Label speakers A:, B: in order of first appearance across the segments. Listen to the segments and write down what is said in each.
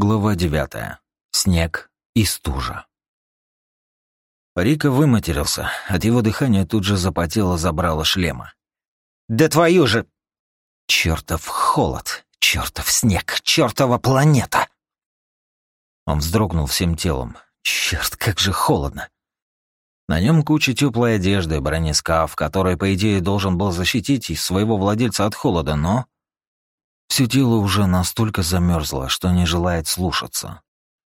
A: Глава девятая. Снег и стужа. Рика выматерился. От его дыхания тут же запотело забрало шлема. «Да твою же...» «Чёртов холод! Чёртов снег! Чёртова планета!» Он вздрогнул всем телом. Чёрт, как же холодно! На нем куча теплой одежды, бронескаф, который, по идее, должен был защитить своего владельца от холода, но все тело уже настолько замерзло, что не желает слушаться.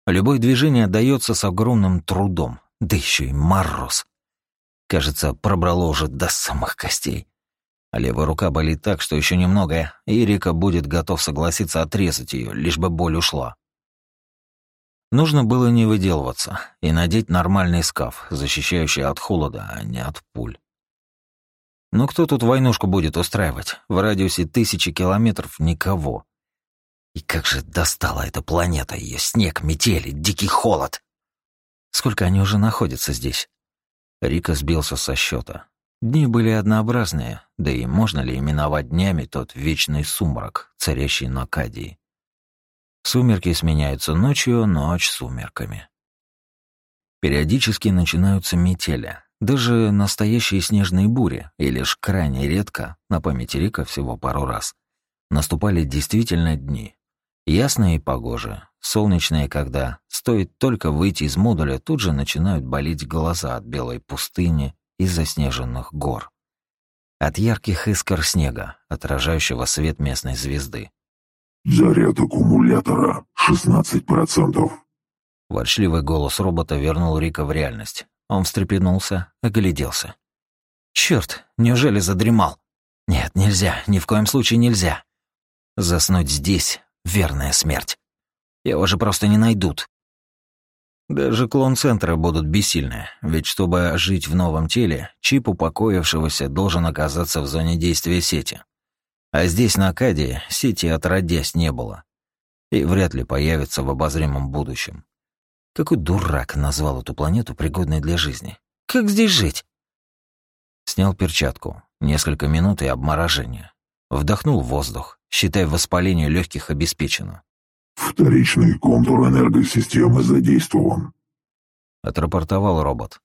A: Любое движение дается с огромным трудом, да еще и мороз. Кажется, пробрало уже до самых костей. А левая рука болит так, что еще немного, и Рика будет готов согласиться отрезать ее, лишь бы боль ушла. Нужно было не выделываться и надеть нормальный скаф, защищающий от холода, а не от пуль. Но кто тут войнушку будет устраивать? В радиусе тысячи километров никого. И как же достала эта планета, ее снег, метели, дикий холод. Сколько они уже находятся здесь? Рика сбился со счета. Дни были однообразные, да и можно ли именовать днями тот вечный сумрак, царящий на Кадии? Сумерки сменяются ночью, ночь сумерками. Периодически начинаются метели, даже настоящие снежные бури, и лишь крайне редко, на памяти Рика всего пару раз, наступали действительно дни. Ясные и погожие, солнечные, когда стоит только выйти из модуля, тут же начинают болеть глаза от белой пустыни и заснеженных гор. От ярких искр снега, отражающего свет местной звезды.
B: «Заряд аккумулятора 16%.
A: Ворчливый голос робота вернул Рика в реальность. Он встрепенулся, огляделся. Черт, неужели задремал? Нет, нельзя, ни в коем случае нельзя. Заснуть здесь — верная смерть. Его же просто не найдут. Даже клон-центры будут бессильны, ведь чтобы жить в новом теле, чип упокоившегося должен оказаться в зоне действия сети. А здесь, на Акадии, сети отродясь не было. И вряд ли появится в обозримом будущем. Какой дурак назвал эту планету пригодной для жизни? Как здесь жить? Снял перчатку. Несколько минут и обморожение. Вдохнул воздух. Считай, воспаление легких обеспечено.
B: «Вторичный контур энергосистемы задействован», —
A: отрапортовал робот.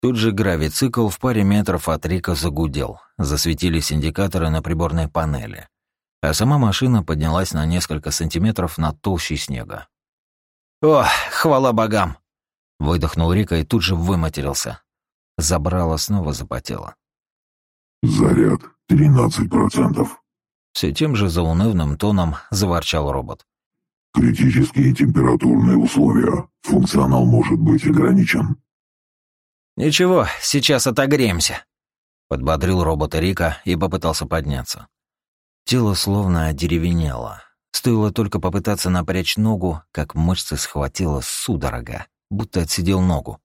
A: Тут же гравицикл в паре метров от Рика загудел. Засветились индикаторы на приборной панели. А сама машина поднялась на несколько сантиметров над толщей снега. «О, хвала богам!» Выдохнул Рика и тут же выматерился. Забрало снова запотело.
B: «Заряд 13%.
A: Все тем же заунывным тоном заворчал робот.
B: «Критические температурные условия. Функционал может быть ограничен».
A: «Ничего, сейчас отогреемся», — подбодрил робота Рика и попытался подняться. Тело словно одеревенело. Стоило только попытаться напрячь ногу, как мышцы схватила судорога, будто отсидел ногу.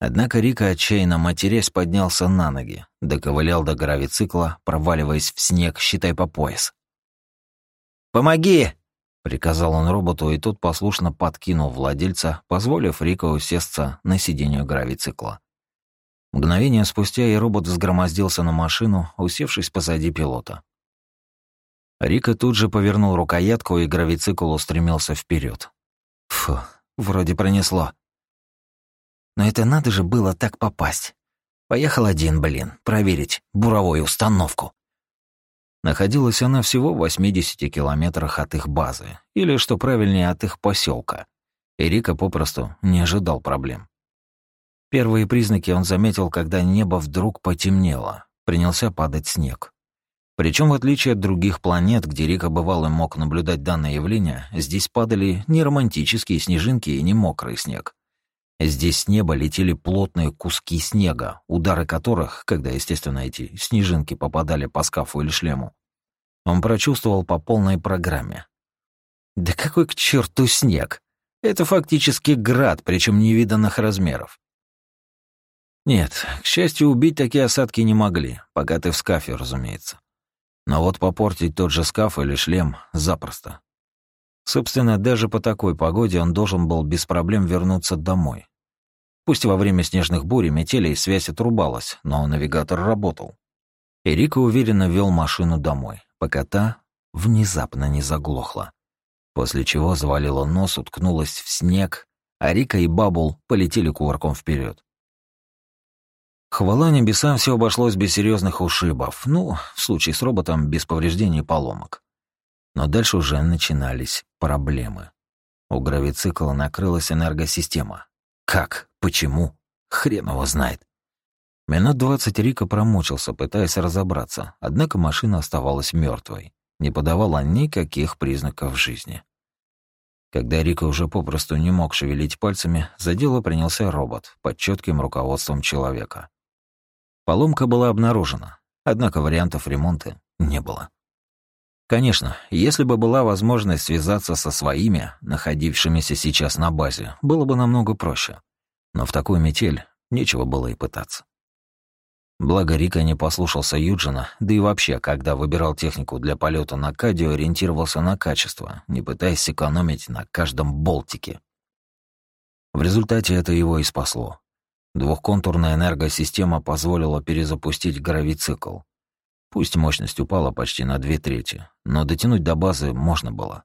A: Однако Рика, отчаянно матерясь, поднялся на ноги, доковылял до гравицикла, проваливаясь в снег, считай по пояс. «Помоги!» — приказал он роботу, и тот послушно подкинул владельца, позволив Рика усесться на сиденье гравицикла. Мгновение спустя и робот взгромоздился на машину, усевшись позади пилота. Рика тут же повернул рукоятку, и гравицикл устремился вперед. Фу, вроде пронесло. Но это надо же было так попасть. Поехал один, блин, проверить буровую установку. Находилась она всего в 80 километрах от их базы, или, что правильнее, от их поселка. И Рика попросту не ожидал проблем. Первые признаки он заметил, когда небо вдруг потемнело, принялся падать снег. Причем, в отличие от других планет, где Рика бывал и мог наблюдать данное явление, здесь падали не романтические снежинки и не мокрый снег. Здесь с неба летели плотные куски снега, удары которых, когда, естественно, эти снежинки попадали по скафу или шлему, он прочувствовал по полной программе. Да какой к черту снег? Это фактически град, причем невиданных размеров. Нет, к счастью, убить такие осадки не могли, пока ты в скафе, разумеется. Но вот попортить тот же скаф или шлем запросто. Собственно, даже по такой погоде он должен был без проблем вернуться домой. Пусть во время снежных бурь и метелей связь отрубалась, но навигатор работал. Эрика уверенно вел машину домой, пока та внезапно не заглохла. после чего завалила нос, уткнулась в снег, а Рика и Бабул полетели кувырком вперед. Хвала небесам, все обошлось без серьезных ушибов, ну, в случае с роботом, без повреждений и поломок. Но дальше уже начинались проблемы. У гравицикла накрылась энергосистема. Как? Почему? Хрен его знает. Минут двадцать Рика промучился, пытаясь разобраться, однако машина оставалась мертвой, не подавала никаких признаков жизни. Когда Рика уже попросту не мог шевелить пальцами, за дело принялся робот под четким руководством человека. Поломка была обнаружена, однако вариантов ремонта не было. Конечно, если бы была возможность связаться со своими, находившимися сейчас на базе, было бы намного проще. Но в такую метель нечего было и пытаться. Благо Рика не послушался Юджина, да и вообще, когда выбирал технику для полета на Кадио, ориентировался на качество, не пытаясь сэкономить на каждом болтике. В результате это его и спасло. Двухконтурная энергосистема позволила перезапустить гравицикл, Пусть мощность упала почти на две трети, но дотянуть до базы можно было.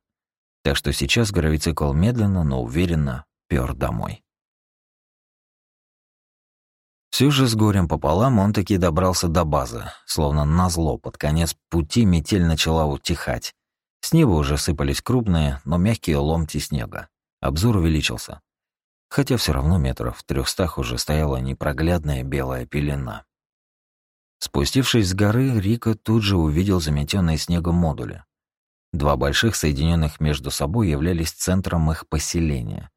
A: Так что сейчас гравицикл медленно, но уверенно пёр домой. Все же с горем пополам он таки добрался до базы, словно назло под конец пути метель начала утихать. С неба уже сыпались крупные, но мягкие ломти снега. Обзор увеличился. Хотя все равно метров в трехстах уже стояла непроглядная белая пелена. Спустившись с горы, Рика тут же увидел заметенные снегом модули. Два больших, соединенных между собой, являлись центром их поселения.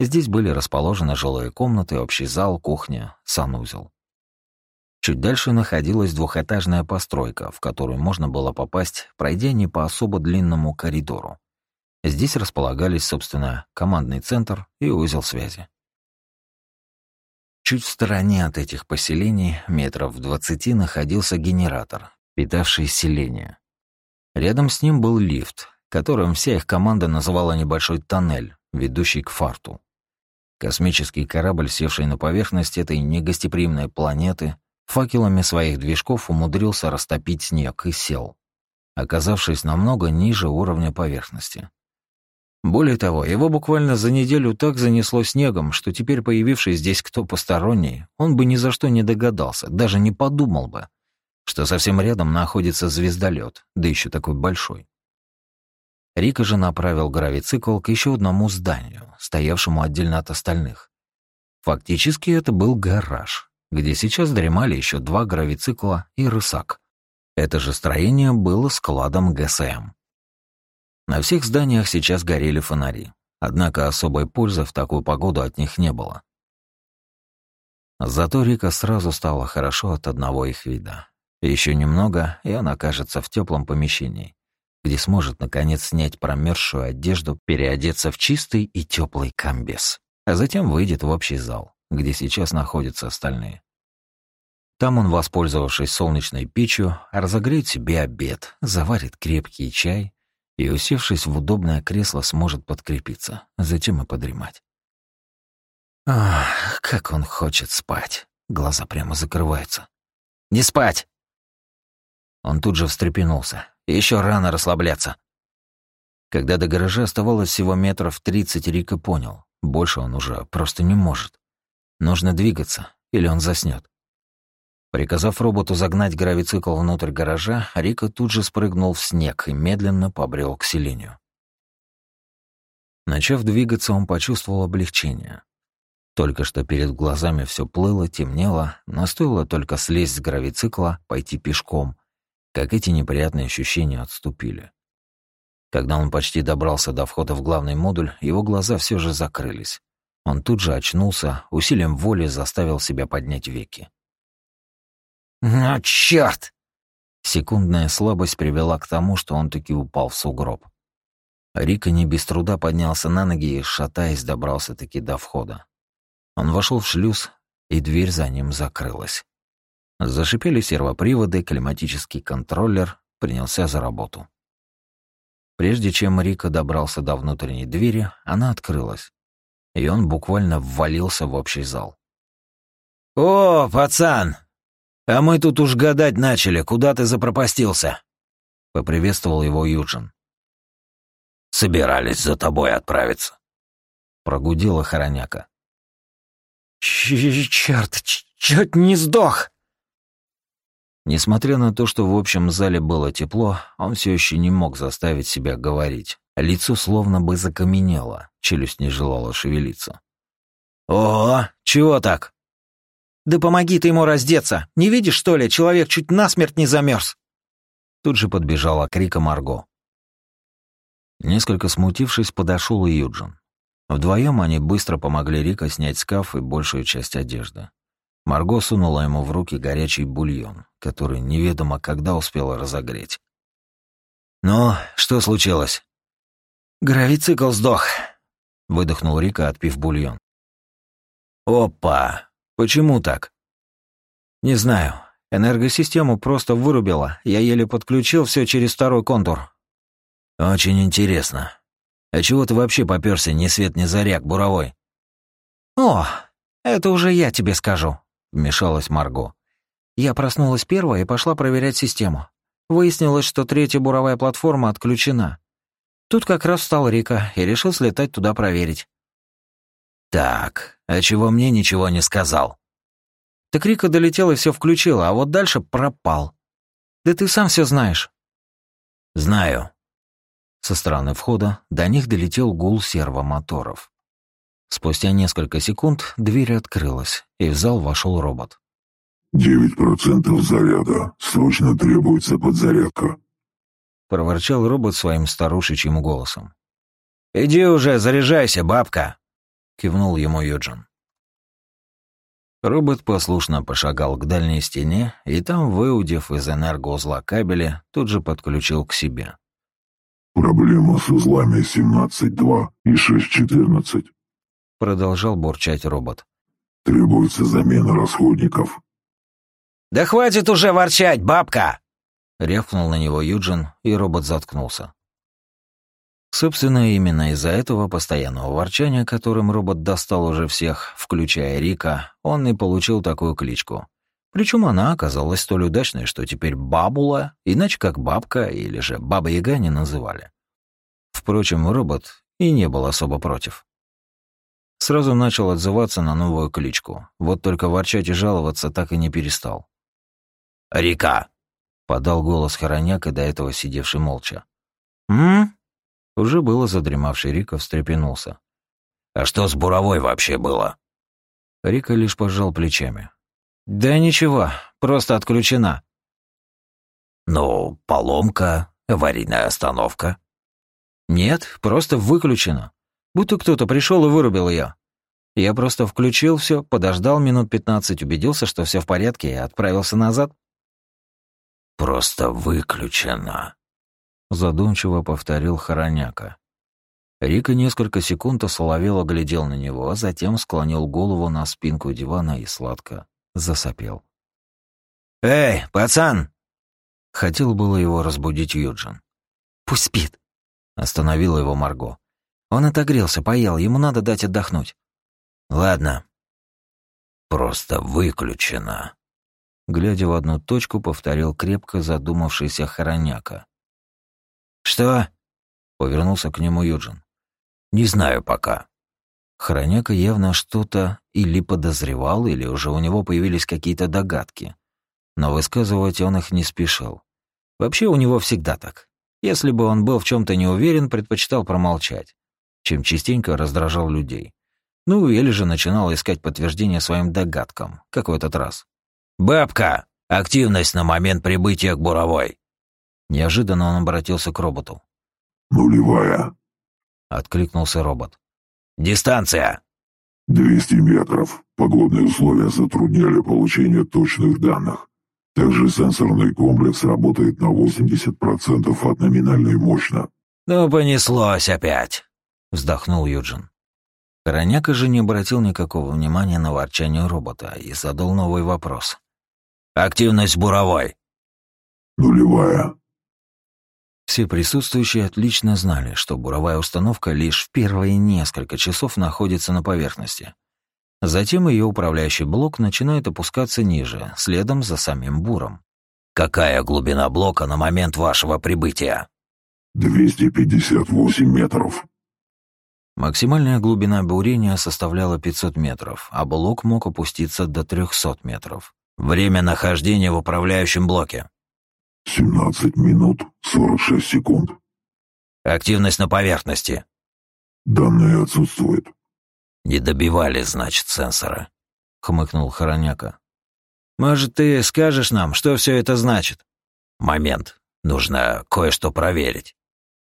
A: Здесь были расположены жилые комнаты, общий зал, кухня, санузел. Чуть дальше находилась двухэтажная постройка, в которую можно было попасть, пройдя не по особо длинному коридору. Здесь располагались, собственно, командный центр и узел связи. Чуть в стороне от этих поселений, метров в двадцати, находился генератор, питавший селение. Рядом с ним был лифт, которым вся их команда называла небольшой тоннель, ведущий к фарту. Космический корабль, севший на поверхность этой негостеприимной планеты, факелами своих движков умудрился растопить снег и сел, оказавшись намного ниже уровня поверхности. Более того, его буквально за неделю так занесло снегом, что теперь появившись здесь кто посторонний, он бы ни за что не догадался, даже не подумал бы, что совсем рядом находится звездолет, да еще такой большой. Рика же направил гравицикл к еще одному зданию, стоявшему отдельно от остальных. Фактически это был гараж, где сейчас дремали еще два гравицикла и рысак. Это же строение было складом ГСМ. На всех зданиях сейчас горели фонари, однако особой пользы в такую погоду от них не было. Зато Рика сразу стало хорошо от одного их вида. Еще немного, и она окажется в теплом помещении, где сможет наконец снять промерзшую одежду, переодеться в чистый и теплый комбез, а затем выйдет в общий зал, где сейчас находятся остальные. Там он, воспользовавшись солнечной печью, разогреет себе обед, заварит крепкий чай и, усевшись в удобное кресло, сможет подкрепиться, затем и подремать. Ах, как он хочет спать. Глаза прямо закрываются. «Не спать!» Он тут же встрепенулся. Еще рано расслабляться. Когда до гаража оставалось всего метров тридцать, Рика понял. Больше он уже просто не может. Нужно двигаться, или он заснет. Приказав роботу загнать гравицикл внутрь гаража, Рика тут же спрыгнул в снег и медленно побрел к селению. Начав двигаться, он почувствовал облегчение. Только что перед глазами все плыло, темнело, но стоило только слезть с гравицикла, пойти пешком, как эти неприятные ощущения отступили. Когда он почти добрался до входа в главный модуль, его глаза все же закрылись. Он тут же очнулся, усилием воли заставил себя поднять веки. «Ну, чёрт!» Секундная слабость привела к тому, что он таки упал в сугроб. Рика не без труда поднялся на ноги и, шатаясь, добрался таки до входа. Он вошел в шлюз, и дверь за ним закрылась. Зашипели сервоприводы, климатический контроллер принялся за работу. Прежде чем Рика добрался до внутренней двери, она открылась, и он буквально ввалился в общий зал. «О, пацан, «А мы тут уж гадать начали, куда ты запропастился?» — поприветствовал его Юджин. собирались за тобой отправиться. Прогудела Хороняка.
C: Черт, чуть не сдох.
A: Несмотря на то, что в общем зале было тепло, он все еще не мог заставить себя говорить. Лицо словно бы закаменело, челюсть не желала шевелиться.
C: «О, чего так?» «Да помоги ты ему раздеться! Не видишь, что ли, человек чуть насмерть не замерз!»
A: Тут же подбежала крика Марго. Несколько смутившись, подошел и Юджин. Вдвоем они быстро помогли Рика снять скаф и большую часть одежды. Марго сунула ему в руки горячий бульон, который неведомо когда успела разогреть. «Ну, что случилось?»
C: «Гравицикл сдох», —
A: выдохнул Рика, отпив бульон. «Опа! Почему так?» «Не знаю. Энергосистему просто вырубило. Я еле подключил все через второй контур». «Очень интересно. А чего ты вообще попёрся ни свет ни заря буровой?»
C: «О, это уже я тебе скажу», — вмешалась Марго. Я проснулась первая и пошла проверять систему. Выяснилось, что третья буровая платформа отключена. Тут как раз встал Рика и решил слетать туда проверить.
A: «Так, а чего мне ничего не сказал?»
C: Так Рика долетел и все включил, а вот дальше пропал. Да ты сам все знаешь.
A: Знаю. Со стороны входа до них долетел гул сервомоторов. Спустя несколько секунд дверь открылась, и в зал вошел робот.
B: «Девять процентов заряда. Срочно требуется подзарядка», —
A: проворчал робот своим старушечьим голосом.
C: «Иди уже, заряжайся, бабка!»
A: Кивнул ему Юджин. Робот послушно пошагал к дальней стене и там, выудив из энергоузла кабеля, тут же подключил к себе.
B: «Проблема с узлами 17.2 и 6.14», —
A: продолжал бурчать робот.
B: «Требуется замена расходников».
C: «Да хватит уже ворчать, бабка!»
A: — рявкнул на него Юджин, и робот заткнулся. Собственно, именно из-за этого постоянного ворчания, которым робот достал уже всех, включая Рика, он и получил такую кличку. Причем она оказалась столь удачной, что теперь Бабула, иначе как Бабка или же Баба-Яга не называли. Впрочем, робот и не был особо против. Сразу начал отзываться на новую кличку, вот только ворчать и жаловаться так и не перестал.
C: «Рика!»
A: — подал голос Хороняк, и до этого сидевший молча.
C: «М?»
A: Уже было задремавший Рика встрепенулся.
C: «А что с буровой вообще было?»
A: Рика лишь пожал плечами.
C: «Да ничего, просто отключена».
A: «Ну, поломка, аварийная остановка».
C: «Нет, просто выключена. Будто кто-то пришел и вырубил ее. Я просто включил все, подождал минут пятнадцать, убедился, что все в порядке, и отправился назад».
A: «Просто выключена», задумчиво повторил Хороняка. Рика несколько секунд осоловело глядел на него, а затем склонил голову на спинку дивана и сладко засопел.
C: «Эй, пацан!»
A: Хотел было его разбудить Юджин.
C: «Пусть спит!»
A: Остановила его Марго.
C: «Он отогрелся, поел, ему надо дать отдохнуть».
A: «Ладно». «Просто выключено». Глядя в одну точку, повторил крепко задумавшийся Хороняка.
C: «Что?»
A: — повернулся к нему Юджин. «Не знаю пока». Хроняка явно что-то или подозревал, или уже у него появились какие-то догадки. Но высказывать он их не спешил. Вообще у него всегда так. Если бы он был в чем то не уверен, предпочитал промолчать, чем частенько раздражал людей. Ну, или же начинал искать подтверждение своим догадкам, как в этот раз.
C: «Бабка! Активность на момент прибытия к буровой!»
A: Неожиданно он обратился к роботу.
B: «Нулевая», —
A: откликнулся робот.
C: «Дистанция!»
B: «200 метров. Погодные условия затрудняли получение точных данных. Также сенсорный комплекс работает на 80% от номинальной мощно».
C: «Ну, понеслось опять», —
A: вздохнул Юджин. Короняка же не обратил никакого внимания на ворчание робота и задал новый вопрос.
C: «Активность буровой».
B: «Нулевая»,
A: все присутствующие отлично знали, что буровая установка лишь в первые несколько часов находится на поверхности. Затем ее управляющий блок начинает опускаться ниже, следом за самим буром.
C: «Какая глубина блока на момент вашего прибытия?»
B: 258 метров.
A: Максимальная глубина бурения составляла 500 метров, а блок мог опуститься до 300 метров. Время нахождения в управляющем блоке.
B: 17 минут 46 секунд.
A: Активность на поверхности.
B: Данные отсутствуют.
A: Не добивали, значит, сенсора. Хмыкнул Хороняка. Может, ты скажешь нам, что все это значит? Момент. Нужно кое-что проверить.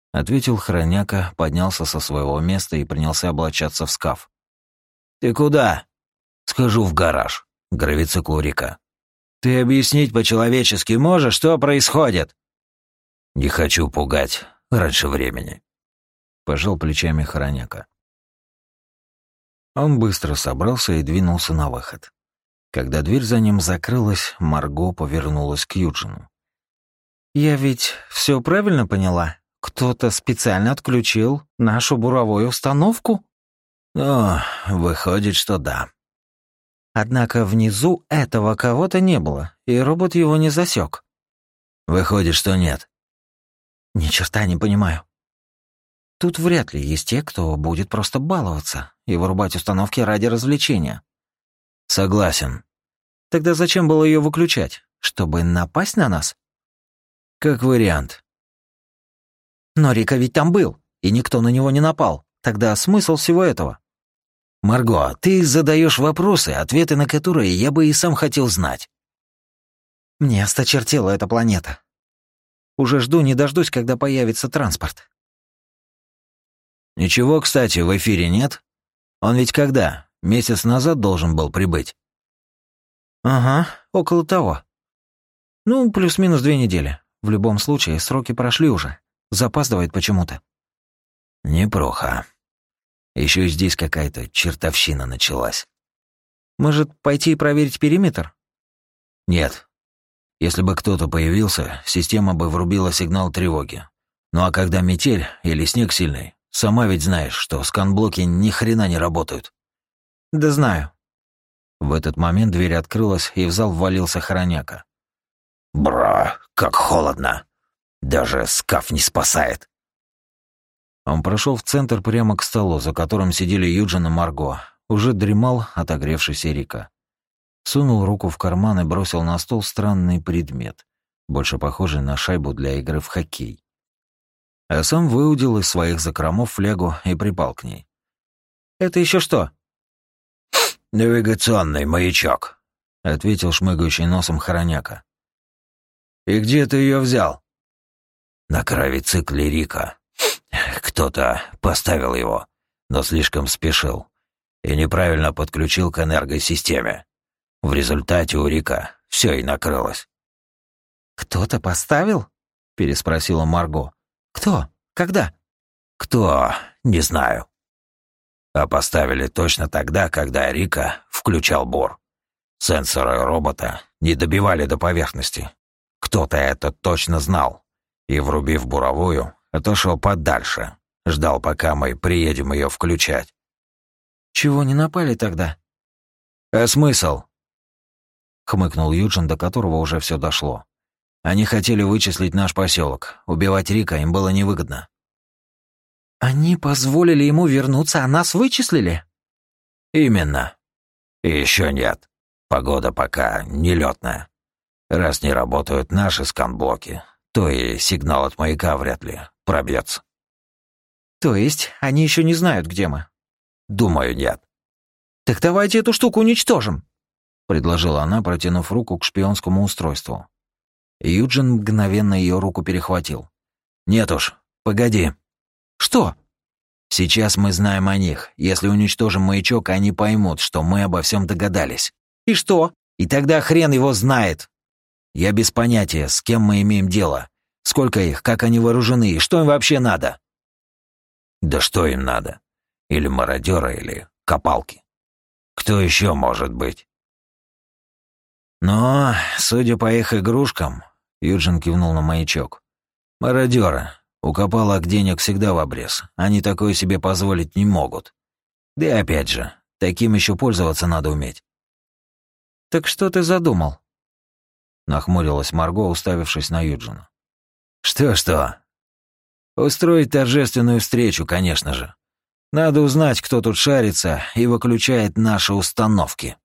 A: — ответил Хроняка, поднялся со своего места и принялся облачаться в скаф. «Ты куда?» «Схожу в гараж. Гравицикл река». «Ты объяснить по-человечески можешь, что происходит?» «Не хочу пугать раньше времени», — пожал плечами Хроняка. Он быстро собрался и двинулся на выход. Когда дверь за ним закрылась, Марго повернулась к Юджину.
C: «Я ведь все правильно поняла?» Кто-то специально отключил нашу буровую установку?
A: О, выходит, что да.
C: Однако внизу этого кого-то не было, и робот его не засек.
A: Выходит, что нет.
C: Ни черта не понимаю. Тут вряд ли есть те, кто будет просто баловаться и вырубать установки ради развлечения.
A: Согласен.
C: Тогда зачем было ее выключать? Чтобы напасть на нас?
A: Как вариант.
C: Но Рика ведь там был, и никто на него не напал. Тогда смысл всего этого?
A: Марго, ты задаешь вопросы, ответы на которые я бы и сам хотел знать.
C: Мне осточертела эта планета. Уже жду не дождусь, когда появится транспорт.
A: Ничего, кстати, в эфире нет? Он ведь когда? Месяц назад должен был прибыть.
C: Ага, около того. Ну, плюс-минус две недели. В любом случае, сроки прошли уже. Запаздывает почему-то.
A: Неплохо. Еще здесь какая-то чертовщина началась.
C: Может, пойти и проверить периметр?
A: Нет. Если бы кто-то появился, система бы врубила сигнал тревоги. Ну а когда метель или снег сильный, сама ведь знаешь, что сканблоки ни хрена не работают.
C: Да знаю.
A: В этот момент дверь открылась, и в зал ввалился хороняка. «Бра, как холодно!» Даже скаф не спасает. Он прошел в центр прямо к столу, за которым сидели Юджин и Марго. Уже дремал отогревшийся Рика. Сунул руку в карман и бросил на стол странный предмет, больше похожий на шайбу для игры в хоккей. А сам выудил из своих закромов флягу и припал к ней.
C: «Это еще что?»
A: «Навигационный маячок», — ответил шмыгающий носом хороняка. «И где ты ее взял?» на цикле Рика. Кто-то поставил его, но слишком спешил и неправильно подключил к энергосистеме. В результате у Рика все и накрылось.
C: «Кто-то поставил?» — переспросила Марго. «Кто? Когда?»
A: «Кто? Не знаю. А поставили точно тогда, когда Рика включал бор. Сенсоры робота не добивали до поверхности. Кто-то это точно знал и, врубив буровую, отошел подальше, ждал, пока мы приедем ее включать.
C: «Чего не напали тогда?»
A: «А смысл?» — хмыкнул Юджин, до которого уже все дошло. «Они хотели вычислить наш поселок. Убивать Рика им было невыгодно».
C: «Они позволили ему вернуться, а нас вычислили?»
A: «Именно. И еще нет. Погода пока нелетная. Раз не работают наши сканблоки, то и сигнал от маяка вряд ли пробьется.
C: То есть они еще не знают, где мы?
A: Думаю, нет.
C: Так давайте эту штуку уничтожим, предложила она, протянув руку к шпионскому устройству. Юджин мгновенно ее руку перехватил. Нет уж, погоди. Что? Сейчас мы знаем о них. Если уничтожим маячок, они поймут, что мы обо всем догадались. И что? И тогда хрен его знает. Я без понятия, с кем мы имеем дело. Сколько их, как они вооружены и что им вообще надо? Да что им надо? Или мародеры, или копалки. Кто еще может быть? Но, судя по их игрушкам, Юджин кивнул на маячок. Мародеры. У копалок денег всегда в обрез. Они такое себе позволить не могут. Да и опять же, таким еще пользоваться надо уметь. Так что ты задумал?
A: Нахмурилась Марго, уставившись на Юджина. «Что-что?» Устроить торжественную встречу, конечно же. Надо узнать, кто тут шарится и выключает наши установки.